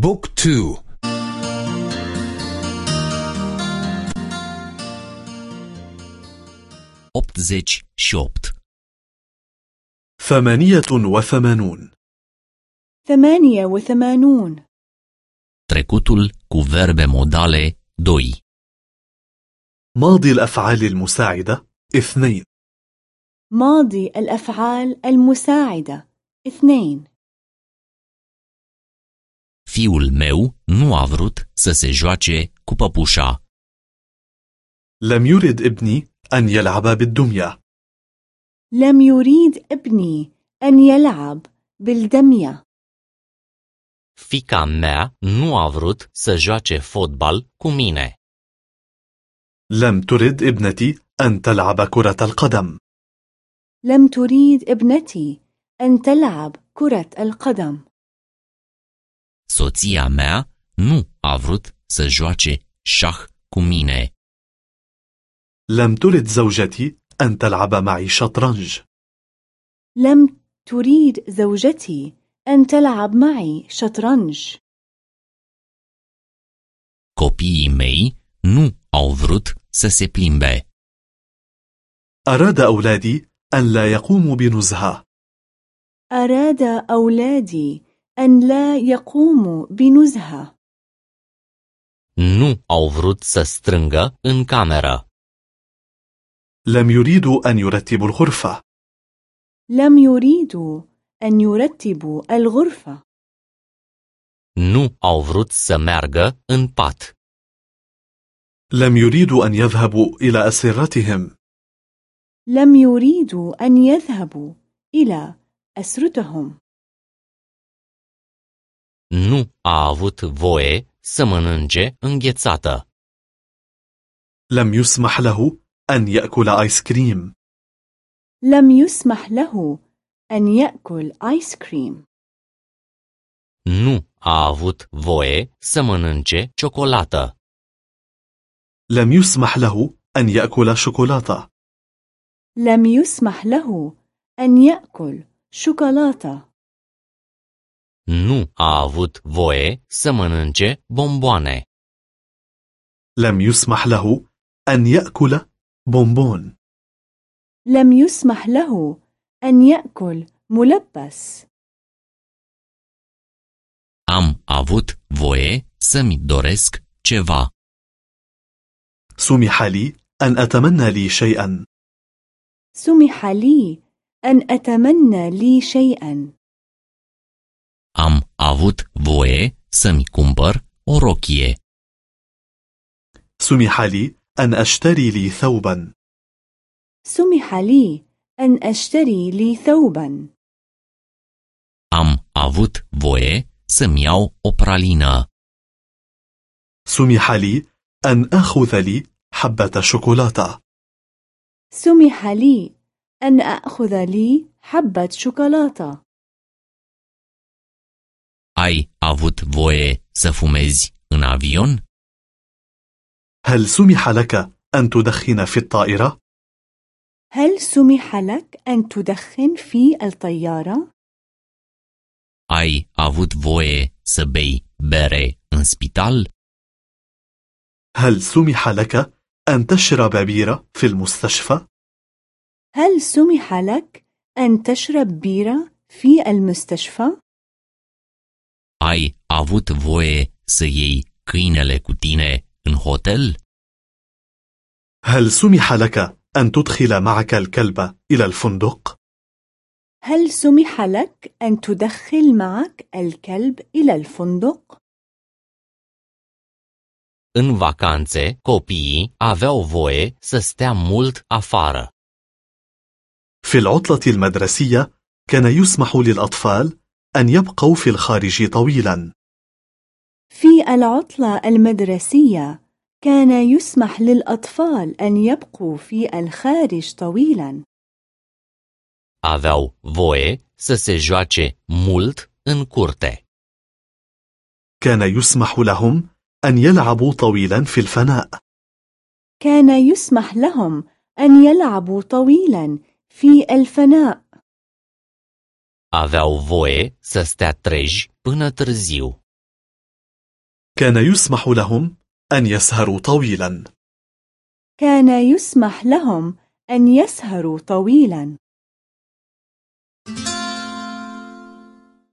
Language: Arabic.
بوك تو. Și opt. ثمانية وثمانون. ثمانية وثمانون. Trecutul cu verbe modale 2. ماضي الأفعال المساعدة اثنين. ماضي الأفعال المساعدة اثنين. Fiul meu nu a vrut să se joace cu păpușa. لم يرد ابني أن يلعب بالدمية لم يريد ابني أن يلعب بالدمية Fica mea nu a vrut să joace fotbal cu mine. لم ترد ابنتي أن تلعب كرة القدم لم تريد ابنتي أن تلعب كرة القدم Soția mea nu a vrut să joace șah cu mine. لم ترد زوجتي أن تلعب معي شطرنج لم تريد زوجتي أن تلعب معي شطرنج Copiii mei nu au vrut să se plimbe. أراد أولادي أن لا يقوموا بنزهة أراد أولادي أن لا يقوموا بنزهة. Nu au vrut să strângă în cameră. لم يريدوا أن يرتبوا الغرفة. لم يريدوا أن يرتبوا الغرفة. Nu au vrut să meargă în pat. لم يريدوا أن يذهبوا إلى أسرتهم. لم يريدوا أن يذهبوا إلى أسرتهم. Nu a avut voie să mănânce înghețată. لم يسمح له أن يأكل آيس كريم لم يسمح له أن يأكل آيس كريم Nu a avut voie să mănânce ciocolată. لم يسمح له أن يأكل شوكولاتة لم يسمح له أن يأكل شوكولاتة Nu a avut voie să mănânce bomboane. لم يسمح له أن يأكل بونبون لم يسمح له أن يأكل ملبس Am avut voie să-mi doresc ceva. سمح لي أن أتمنى لي شيئا سمح لي أن أتمنى لي شيئا Am avut voie să-mi cumpăr o rochie. سمح لي أن أشتري لي ثوبا سمح لي أن أشتري لي ثوبا Am avut voie să-mi iau o pralină. سمح لي أن أخذ لي حبة شوكولاتة سمح لي أن أخذ لي حبة شوكولاتة Ai avut voie să fumezi în avion? هل سمح لك أن تدخن في الطائرة؟ هل سمح لك أن تدخن في الطيارة؟ Ai avut voie să bei bere în spital? هل سمح لك أن تشرب بيرة في المستشفى؟ هل سمح لك أن تشرب بيرة في المستشفى؟ Ai avut voie să iei câinele cu tine în hotel? هل سمح لك أن تدخل معك الكلب إلى الفندق؟ هل سمح لك أن تدخل معك الكلب إلى الفندق؟ În vacanțe, copiii aveau voie să stea mult afară. في العطلة المدرسية كان يسمح للأطفال أن يبقوا في الخارج طويلا. في العطلة المدرسية كان يسمح للأطفال أن يبقوا في الخارج طويلا. Aveau voie să se joace mult în curte. كان يسمح لهم أن يلعبوا طويلا في الفناء. كان يسمح لهم أن يلعبوا طويلا في الفناء. Aveau voie să stea treji până târziu. كان يسمح لهم أن يسهروا طويلا كان يسمح لهم أن يسهروا طويلا.